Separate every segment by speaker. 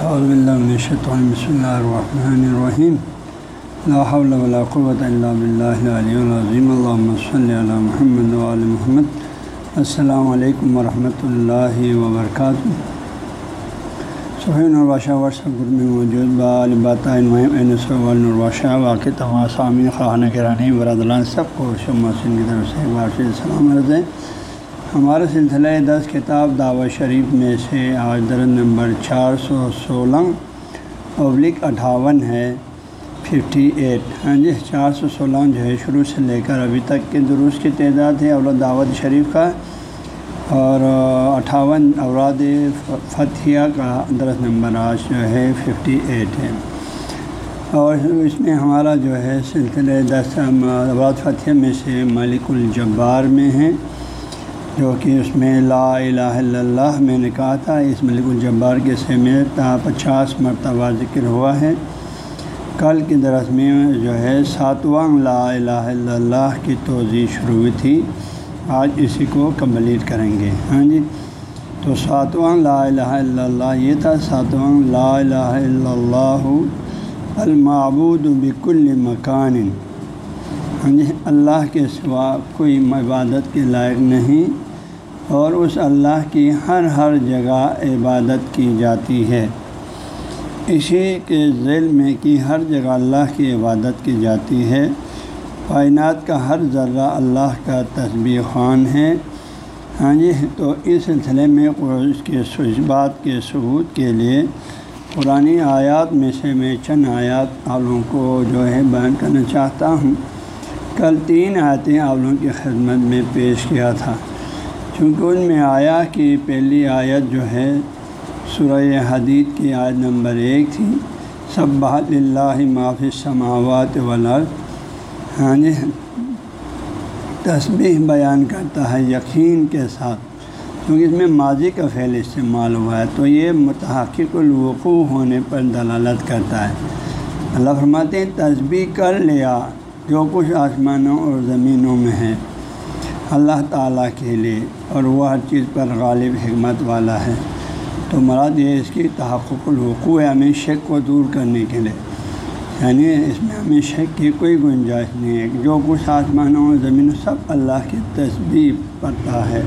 Speaker 1: الشیطان بسم اللہ الرحمن الرحیم لا حول ولا قوة الا باللہ العلی العظیم اللہم صلی علی محمد وعلی محمد. السلام علیکم ورحمۃ اللہ وبرکاتہ سہین الباشہ واٹس ایپ گروپ میں موجود بالباطۂ واقع تمام سامعین خانہ کرانی برادران، سب کو شمسن کی طرف سے بار سے سلام عرض ہے۔ ہمارے سلسلہ دس کتاب دعوت شریف میں سے آج درد نمبر چار سو سولہ ابلک اٹھاون ہے، ففٹی ایٹ۔ ہاں جی چار سو سولہ جو ہے، شروع سے لے کر ابھی تک کے دروس کی تعداد ہے اولاد دعوت شریف کا۔ اور اٹھاون اوراد فتحیہ کا درس نمبر آج جو ہے، ففٹی ایٹ ہے۔ اور اس میں ہمارا جو ہے، سلسلہ دس اوراد فتح میں سے ملک الجبار میں ہیں۔ جو کہ اس میں لا الہ الا اللہ میں نے کہا تھا، اس ملک الجبار کے سے تا پچاس مرتبہ ذکر ہوا ہے۔ کل کی درس میں جو ہے، ساتواں لا الہ الا اللہ کی توضیع شروع ہوئی تھی۔ آج اسی کو کمپلیٹ کریں گے۔ ہاں جی تو ساتواں لا الہ الا اللہ یہ تھا، ساتواں لا الہ الا اللہ المعبود بکل مکان۔ ہاں جی اللہ کے سوا کوئی عبادت کے لائق نہیں۔ اور اس اللہ کی ہر ہر جگہ عبادت کی جاتی ہے۔ اسی کے ذیل میں کہ ہر جگہ اللہ کی عبادت کی جاتی ہے۔ کائنات کا ہر ذرہ اللہ کا تصبیح خوان ہے۔ ہاں جی تو اس سلسلے میں اس کے بات کے ثبوت کے لیے پرانی آیات میں سے میں چند آیات آپ لوگوں کو جو ہے بیان کرنا چاہتا ہوں۔ کل تین آیتیں آپ لوگوں کی خدمت میں پیش کیا تھا۔ چونکہ ان میں آیا کہ پہلی آیت جو ہے سورہ حدید کی آیت نمبر ایک تھی، سب بحت اللہ معافی سماوات ولر ہاں جی تسبیح بیان کرتا ہے یقین کے ساتھ۔ کیونکہ اس میں ماضی کا فعل استعمال ہوا ہے، تو یہ متحقق الوقوع ہونے پر دلالت کرتا ہے۔ اللہ فرماتے ہیں، تسبیح کر لیا، جو کچھ آسمانوں اور زمینوں میں ہے۔ اللہ تعالیٰ کے لیے اور وہ ہر چیز پر غالب حکمت والا ہے۔ تو مراد یہ اس کی تحقق الوقوع ہے ہمیں شک کو دور کرنے کے لیے۔ یعنی اس میں ہمیں شک کی کوئی گنجائش نہیں ہے۔ جو کچھ آسمانوں اور زمینوں سب اللہ کی تصویر پڑتا ہے۔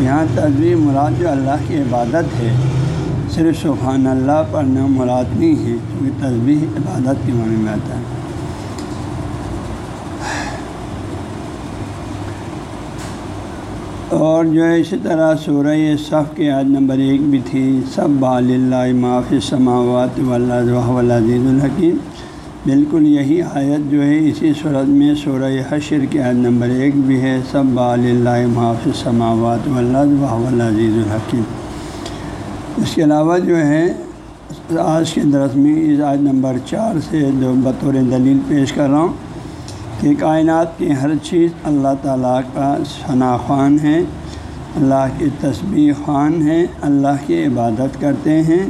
Speaker 1: یہاں تصویر مراد جو اللہ کی عبادت ہے، صرف سبحان اللہ پڑھنا مراد نہیں ہے، کیونکہ تصویر عبادت کے معنی میں آتا ہے۔ اور جو ہے اسی طرح سورہ صف کے عاد نمبر ایک بھی تھی، سب بال اللہ معافی سماوات والعزیز الحکیم۔ بالکل یہی آیت جو ہے اسی صورت میں سورہ حشر کے عاد نمبر ایک بھی ہے، سب بال اللہ معافی سماوات والعزیز الحکیم۔ اس کے علاوہ جو ہے، آج کے درس میں اس عاد نمبر چار سے جو بطور دلیل پیش کر رہا ہوں۔ کہ کائنات کی ہر چیز اللہ تعالیٰ کا ثنا خوان ہے، اللہ کی تسبیح خوان ہے، اللہ کی عبادت کرتے ہیں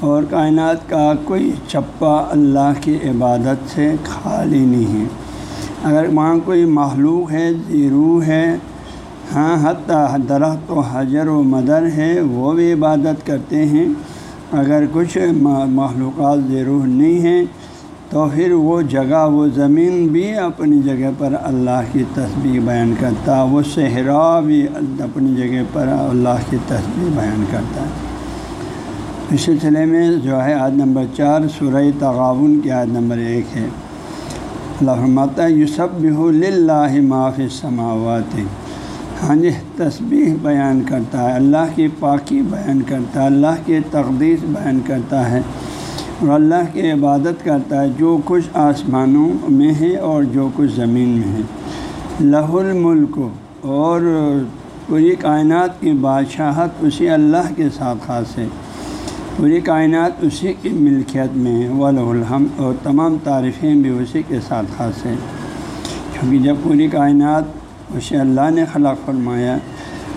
Speaker 1: اور کائنات کا کوئی چپا اللہ کی عبادت سے خالی نہیں ہے۔ اگر وہاں کوئی معلوم ہے زیرو ہے ہاں حتیٰ درخت و حجر و مدر ہے، وہ بھی عبادت کرتے ہیں۔ اگر کچھ معلومات ضرور نہیں ہیں تو پھر وہ جگہ، وہ زمین بھی اپنی جگہ پر اللہ کی تصویر بیان کرتا وہ صحرا بھی اپنی جگہ پر اللہ کی تصویر بیان کرتا ہے۔ اس سلسلے میں جو ہے عاد نمبر چار، سورہ تغاون کی عاد نمبر ایک ہے۔ اللہ یوسف بہ معافِ سماوات ہاں جی تسبیح بیان کرتا ہے، اللہ کی پاکی بیان کرتا ہے، اللہ کی تقدیس بیان کرتا ہے۔ اور اللہ کی عبادت کرتا ہے، جو کچھ آسمانوں میں ہے اور جو کچھ زمین میں ہے۔ لہ الملک، اور پوری کائنات کی بادشاہت اسی اللہ کے ساتھ خاص ہے۔ پوری کائنات اسی کی ملکیت میں ہے وہ الحم اور تمام تعریفیں بھی اسی کے ساتھ خاص ہے کیونکہ جب پوری کائنات اسے اللہ نے خلق فرمایا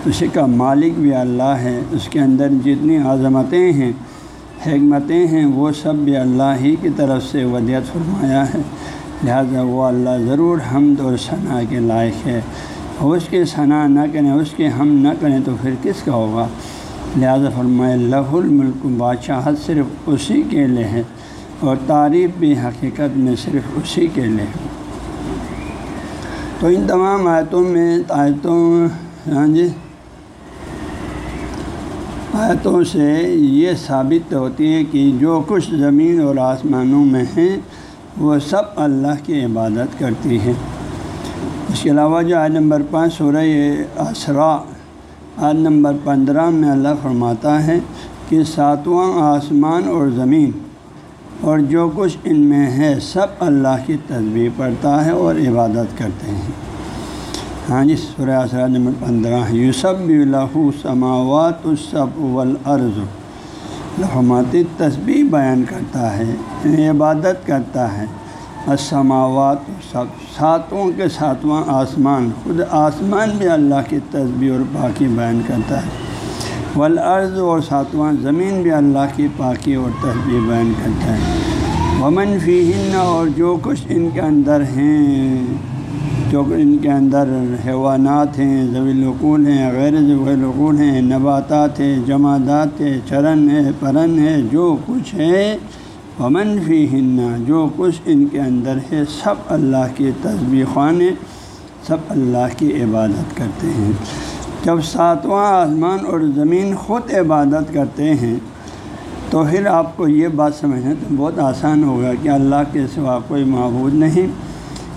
Speaker 1: اسی کا مالک بھی اللہ ہے۔ اس کے اندر جتنی عظمتیں ہیں حکمتیں ہیں، وہ سب بھی اللہ ہی کی طرف سے ودیت فرمایا ہے۔ لہذا وہ اللہ ضرور حمد اور ثناء کے لائق ہے۔ اس کے ثناء نہ کریں، اس کے ہم نہ کریں تو پھر کس کا ہوگا؟ لہٰذا فرمائے لہ الملک بادشاہت صرف اسی کے لیے ہے اور تعریف بھی حقیقت میں صرف اسی کے لیے ہے۔ تو ان تمام آیتوں میں، آیتوں ہاں جی؟ آیتوں سے یہ ثابت ہوتی ہے کہ جو کچھ زمین اور آسمانوں میں ہیں، وہ سب اللہ کی عبادت کرتی ہے اس کے علاوہ جو آیت نمبر پانچ سورہ اسرا آیت نمبر پندرہ میں اللہ فرماتا ہے کہ ساتواں آسمان اور زمین اور جو کچھ ان میں ہے، سب اللہ کی تصویر پڑھتا ہے اور عبادت کرتے ہیں۔ ہاں جی سورہ اسرا نمبر پندرہ یوسف اللہ سماوات الصب والارض۔ لحماتی تصویر بیان کرتا ہے یعنی عبادت کرتا ہے۔ السماوات سب ساتوں کے ساتواں آسمان۔ خود آسمان بھی اللہ کی تصویر اور پاکی بیان کرتا ہے۔ والارض اور ساتواں زمین بھی اللہ کی پاکی اور تصویر بیان کرتا ہے۔ ومن فی اور جو کچھ ان کے اندر ہیں۔ جو ان کے اندر حیوانات ہیں ضویلقول ہیں، غیر ضویلقول ہیں، نباتات ہیں جماعت ہیں، چرن ہے پرن ہے جو کچھ ہے، ومن فی ہننا جو کچھ ان کے اندر ہے، سب اللہ کے تصویر خوانے سب اللہ کی عبادت کرتے ہیں۔ جب ساتواں آسمان اور زمین خود عبادت کرتے ہیں، تو پھر آپ کو یہ بات سمجھنا تو بہت آسان ہوگا کہ اللہ کے سوا کوئی معبود نہیں۔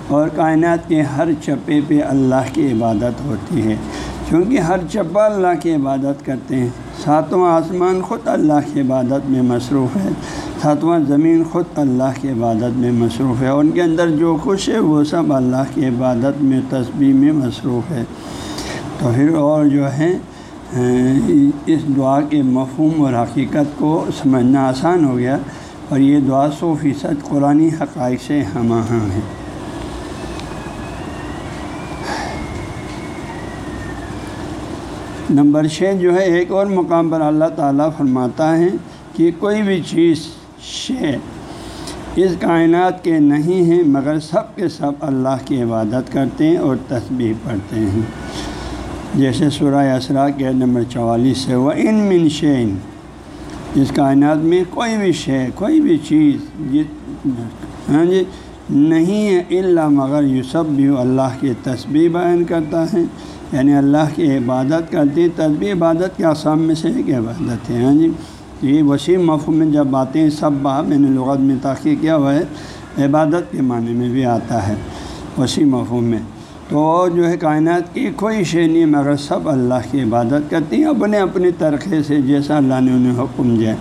Speaker 1: اور کائنات کے ہر چپے پہ اللہ کی عبادت ہوتی ہے۔ کیونکہ ہر چپا اللہ کی عبادت کرتے ہیں، ساتواں آسمان خود اللہ کی عبادت میں مصروف ہے۔ ساتواں زمین خود اللہ کی عبادت میں مصروف ہے۔ ان کے اندر جو خوش ہے، وہ سب اللہ کی عبادت میں تصویر میں مصروف ہے۔ تو پھر اور جو ہے اس دعا کے مفہوم اور حقیقت کو سمجھنا آسان ہو گیا۔ اور یہ دعا سو فیصد قرآن حقائق سے ہم آہاں ہے۔ نمبر چھ جو ہے، ایک اور مقام پر اللہ تعالیٰ فرماتا ہے کہ کوئی بھی چیز شے اس کائنات کے نہیں ہیں، مگر سب کے سب اللہ کی عبادت کرتے ہیں اور تسبیح پڑھتے ہیں۔ جیسے سورہ اسرا کے نمبر چوالیس ہے وہ ان من شین اس کائنات میں کوئی بھی شے، کوئی بھی چیز ہاں جی نہیں ہے اللہ مگر یوسف بھی اللہ کی تسبیح بیان کرتا ہے۔ یعنی اللہ کی عبادت کرتی تسبیح عبادت کے آسام میں سے ایک عبادت ہے ہاں جی؟ یہ وسیع مفہوم میں جب باتیں سب با میں نے لغت میں تاخیر کیا ہوا ہے، عبادت کے معنی میں بھی آتا ہے وسیع مفہوم میں۔ تو جو ہے، کائنات کی کوئی شے نہیں، مگر سب اللہ کی عبادت کرتی ہیں۔ اپنے اپنے طرقے سے جیسا اللہ نے انہیں حکم دیا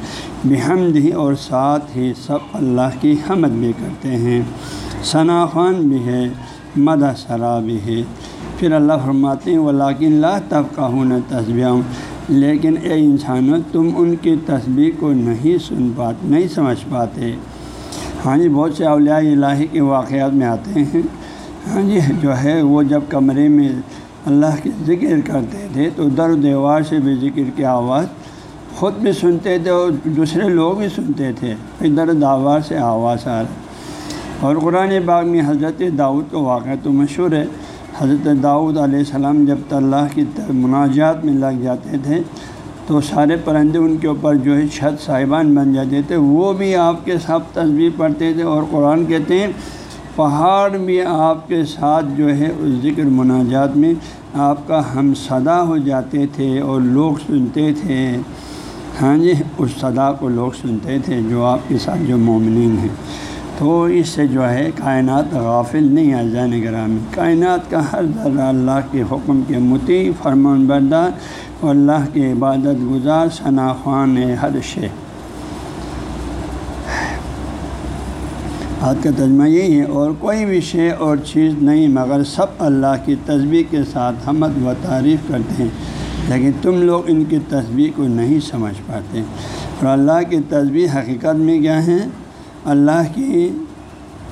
Speaker 1: بحمد ہی اور ساتھ ہی سب اللہ کی حمد بھی کرتے ہیں۔ ثناخوان بھی ہے مدہ سرا بھی ہے۔ پھر اللہ فرماتے ہیں ولاکن لا تب کا ہوں نہ لیکن اے انسانوں، تم ان کی تصویر کو نہیں سن پاتے نہیں سمجھ پاتے۔ ہاں جی بہت سے اولیاء الہی کے واقعات میں آتے ہیں۔ ہاں جی جو ہے، وہ جب کمرے میں اللہ کے ذکر کرتے تھے، تو در دیوار سے بھی ذکر کی آواز خود بھی سنتے تھے اور دوسرے لوگ بھی سنتے تھے۔ پھر در دیوار سے آواز آ رہا اور قرآن باغ میں حضرت داؤد کا واقعہ تو مشہور ہے۔ حضرت داؤد علیہ السلام جب اللہ کی مناجات میں لگ جاتے تھے، تو سارے پرندے ان کے اوپر جو ہے چھت صاحبان بن جاتے تھے۔ وہ بھی آپ کے ساتھ تصویر پڑھتے تھے اور قرآن کہتے ہیں، پہاڑ بھی آپ کے ساتھ جو ہے اس ذکر مناجات میں آپ کا ہم صدا ہو جاتے تھے اور لوگ سنتے تھے۔ ہاں جی اس صدا کو لوگ سنتے تھے جو آپ کے ساتھ جو مومنین ہیں۔ تو اس سے جو ہے کائنات غافل نہیں آ جانے گرامی۔ کائنات کا ہر ذرا اللہ کے حکم کے متی، فرمان بردار اور اللہ کے عبادت گزار، ثنا خوان ہر شے۔ ہاتھ کا تجمہ یہی ہے، اور کوئی بھی شے اور چیز نہیں، مگر سب اللہ کی تصویر کے ساتھ حمد و تعریف کرتے ہیں۔ لیکن تم لوگ ان کی تصویر کو نہیں سمجھ پاتے۔ اور اللہ کی تصویر حقیقت میں کیا ہیں اللہ کی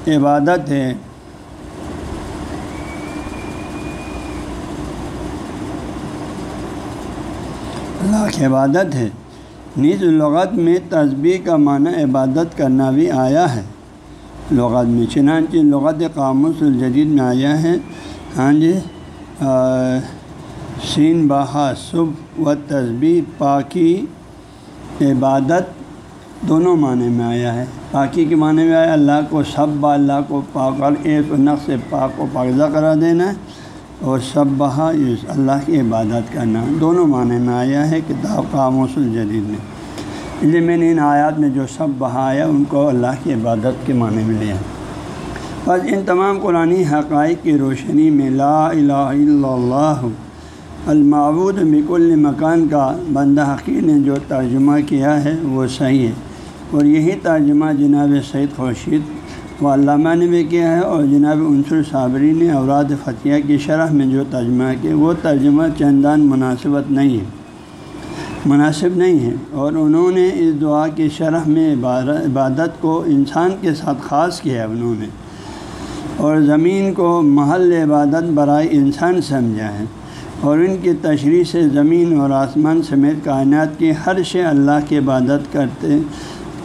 Speaker 1: عبادت ہے۔ اللہ کی عبادت ہے۔ نیز لغت میں تصبیح کا معنی عبادت کرنا بھی آیا ہے۔ لغت میں چنانچہ لغت قاموس الجدید میں آیا ہے۔ ہاں جی سین بہا صبح و تصبی پاکی عبادت دونوں معنی میں آیا ہے۔ پاکی کے معنی میں آیا اللہ کو سب با اللہ کو پاک اور ایک نقص پاک و پاکزہ کرا دینا اور سب بہا اللہ کی عبادت کرنا دونوں معنی میں آیا ہے کتاب کا موصول جدید میں اس لیے میں نے ان آیات میں جو سب بہا آیا، ان کو اللہ کی عبادت کے معنی میں لیا۔ بس ان تمام قرآن حقائق کی روشنی میں لا الہ الا اللہ، المعبود بکل مکان کا بندہ حقیق نے جو ترجمہ کیا ہے، وہ صحیح ہے۔ اور یہی ترجمہ جناب سعید خورشید و علامہ نے بھی کیا ہے اور جناب عنصر صابری نے اوراد فتح کی شرح میں جو ترجمہ کیا وہ ترجمہ چندان مناسبت نہیں ہے۔ مناسب نہیں ہے۔ اور انہوں نے اس دعا کی شرح میں عبادت کو انسان کے ساتھ خاص کیا ہے انہوں نے۔ اور زمین کو محل عبادت برائے انسان سمجھا ہے۔ اور ان کی تشریح سے زمین اور آسمان سمیت کائنات کی ہر شے اللہ کی عبادت کرتے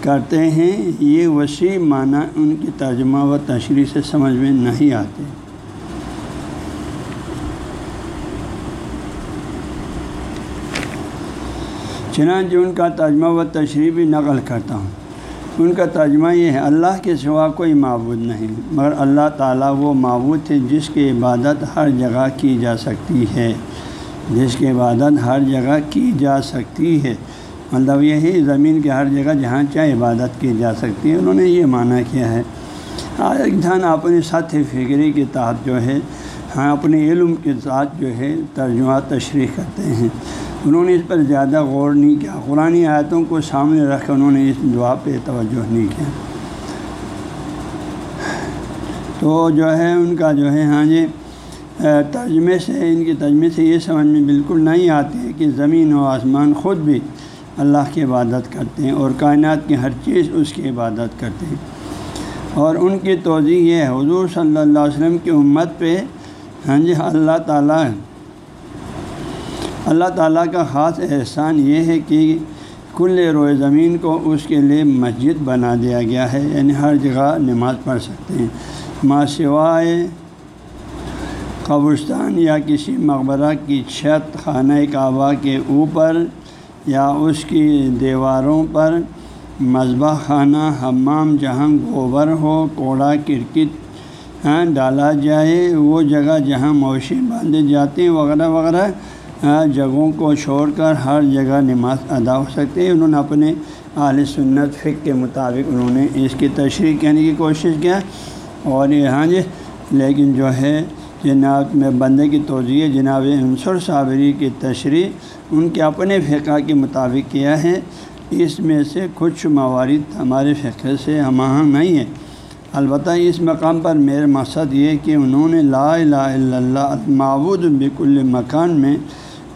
Speaker 1: کرتے ہیں، یہ وسیع معنی ان کی ترجمہ و تشریح سے سمجھ میں نہیں آتے۔ چنانچہ ان کا ترجمہ و تشریح بھی نقل کرتا ہوں۔ ان کا ترجمہ یہ ہے، اللہ کے سوا کوئی معبود نہیں، مگر اللہ تعالیٰ وہ معبود ہے جس کی عبادت ہر جگہ کی جا سکتی ہے۔ جس کی عبادت ہر جگہ کی جا سکتی ہے۔ مطلب یہی زمین کے ہر جگہ جہاں چاہے عبادت کی جا سکتی ہے انہوں نے یہ معنی کیا ہے۔ انسان اپنی سطح فکری کے تحت جو ہے ہاں اپنے علم کے ساتھ جو ہے ترجمہ، تشریح کرتے ہیں۔ انہوں نے اس پر زیادہ غور نہیں کیا۔ قرآن آیتوں کو سامنے رکھ کر انہوں نے اس دعا پہ توجہ نہیں کیا۔ تو جو ہے، ان کا جو ہے ہاں جی ترجمے سے، ان کی ترجمے سے یہ سمجھ میں بالکل نہیں آتی ہے کہ زمین و آسمان خود بھی اللہ کی عبادت کرتے ہیں اور کائنات کی ہر چیز اس کی عبادت کرتے ہیں۔ اور ان کی توضیع یہ ہے، حضور صلی اللہ علیہ وسلم کی امت پہ ہاں جی اللہ تعالیٰ اللہ تعالیٰ کا خاص احسان یہ ہے کہ کل روئے زمین کو اس کے لیے مسجد بنا دیا گیا ہے۔ یعنی ہر جگہ نماز پڑھ سکتے ہیں۔ ماں سوائے قبرستان یا کسی مقبرہ کی چھت، خانہ کعبہ کے اوپر یا اس کی دیواروں پر مذبح خانہ حمام جہاں گوبر ہو، کوڑا، کرکٹ ہاں ڈالا جائے، وہ جگہ جہاں موشی باندھے جاتے ہیں، وغیرہ وغیرہ ہاں، جگہوں کو چھوڑ کر ہر جگہ نماز ادا ہو سکتے ہیں۔ انہوں نے اپنے اعلی سنت فک کے مطابق انہوں نے اس کی تشریح کرنے کی کوشش کیا اور یہاں جی لیکن جو ہے، جناب، میں بندے کی توجہ جناب عنصر صابری کی تشریح ان کے اپنے فقہ کے مطابق کیا ہے، اس میں سے کچھ موارد ہمارے فقہ سے ہم نہیں ہے البتہ اس مقام پر میرا مقصد یہ کہ انہوں نے لا الہ الا اللہ، معبود بکل مکان میں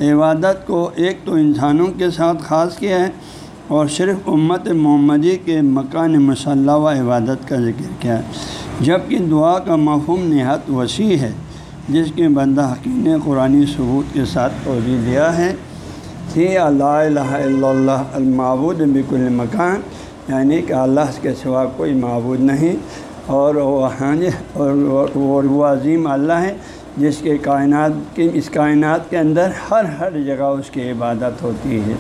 Speaker 1: عبادت کو ایک تو انسانوں کے ساتھ خاص کیا ہے اور صرف امت محمدی کے مکان مسلح و عبادت کا ذکر کیا ہے جبکہ دعا کا مفہوم نہایت وسیع ہے، جس کے بندہ حقیق نے قرآن ثبوت کے ساتھ توجہ دیا ہے۔ تھی اللہ الہ اللہ المعبود بک المکان یعنی کہ اللہ کے سوا کوئی معبود نہیں، اور وہ ہاں جی، اور وہ عظیم اللہ ہے، جس کے کائنات کی، اس کائنات کے اندر ہر ہر جگہ اس کی عبادت ہوتی ہے۔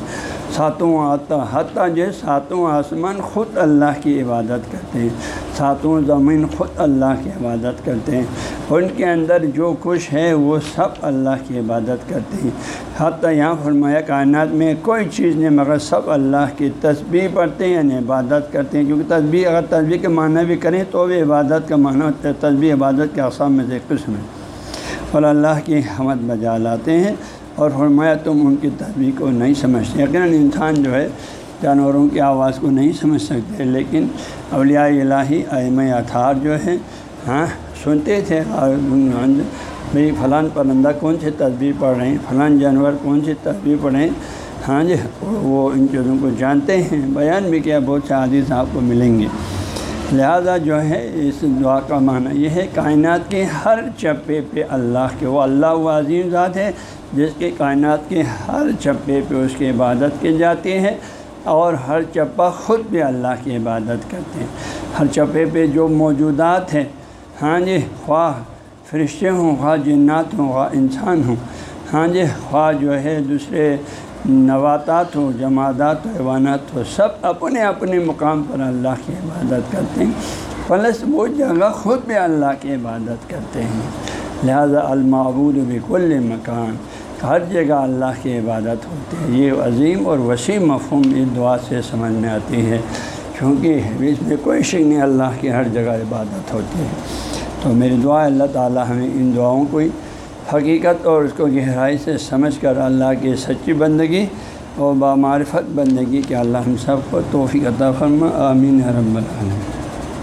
Speaker 1: ساتوں آتا حتیٰ جو ساتوں آسمان خود اللہ کی عبادت کرتے ہیں۔ ساتوں زمین خود اللہ کی عبادت کرتے ہیں۔ ان کے اندر جو کچھ ہے وہ سب اللہ کی عبادت کرتے ہیں۔ حتیٰ یہاں فرمایا، کائنات میں کوئی چیز نہیں، مگر سب اللہ کی تسبیح پڑھتے ہیں یعنی عبادت کرتے ہیں۔ کیونکہ تصبیح اگر تصبیح کے معنی بھی کریں تو بھی عبادت کا معنی ہوتا ہے۔ عبادت کے اقسام میں سے قسم ہے۔ اور اللہ کی حمد بجا لاتے ہیں۔ اور فرمایا تم ان کی تصویر کو نہیں سمجھتے۔ یقیناً انسان جو ہے، جانوروں کی آواز کو نہیں سمجھ سکتے، لیکن اولیاء الہی ایم اتھار جو ہے ہاں سنتے تھے۔ بھائی فلاں پرندہ کون سی تصویر پڑھ رہے ہیں؟ فلاں جانور کون سی تصویر پڑھ رہے ہیں؟ ہاں جی وہ ان چیزوں کو جانتے ہیں۔ بیان بھی کیا، بہت سے عادی آپ کو ملیں گے۔ لہذا جو ہے، اس دعا کا معنی یہ ہے، کائنات کے ہر چپے پہ اللہ کے، وہ اللہ و عظیم ذات ہے، جس کے کائنات کے ہر چپے پہ اس کی عبادت کی جاتی ہے اور ہر چپا خود بھی اللہ کی عبادت کرتے ہیں۔ ہر چپے پہ جو موجودات ہیں ہاں جی خواہ فرشتے ہوں، خواہ جنات ہوں، خواہ انسان ہوں ہاں جی خواہ جو ہے دوسرے نواتات ہو جماعت و حیوانات ہو سب اپنے اپنے مقام پر اللہ کی عبادت کرتے ہیں۔ پلس وہ جگہ خود بھی اللہ کی عبادت کرتے ہیں۔ لہذا المعبود بکل مکان، ہر جگہ اللہ کی عبادت ہوتی ہے۔ یہ عظیم اور وسیع مفہوم اس دعا سے سمجھ میں آتی ہے۔ کیونکہ اس میں کوئی شک نہیں، اللہ کی ہر جگہ عبادت ہوتی ہے۔ تو میری دعا اللہ تعالیٰ ہمیں ان دعاؤں کو ہی حقیقت اور اس کو گہرائی سے سمجھ کر اللہ کی سچی بندگی اور بامعرفت بندگی کہ اللہ ہم سب کو توفیق عطا فرما، آمین رب العالمین۔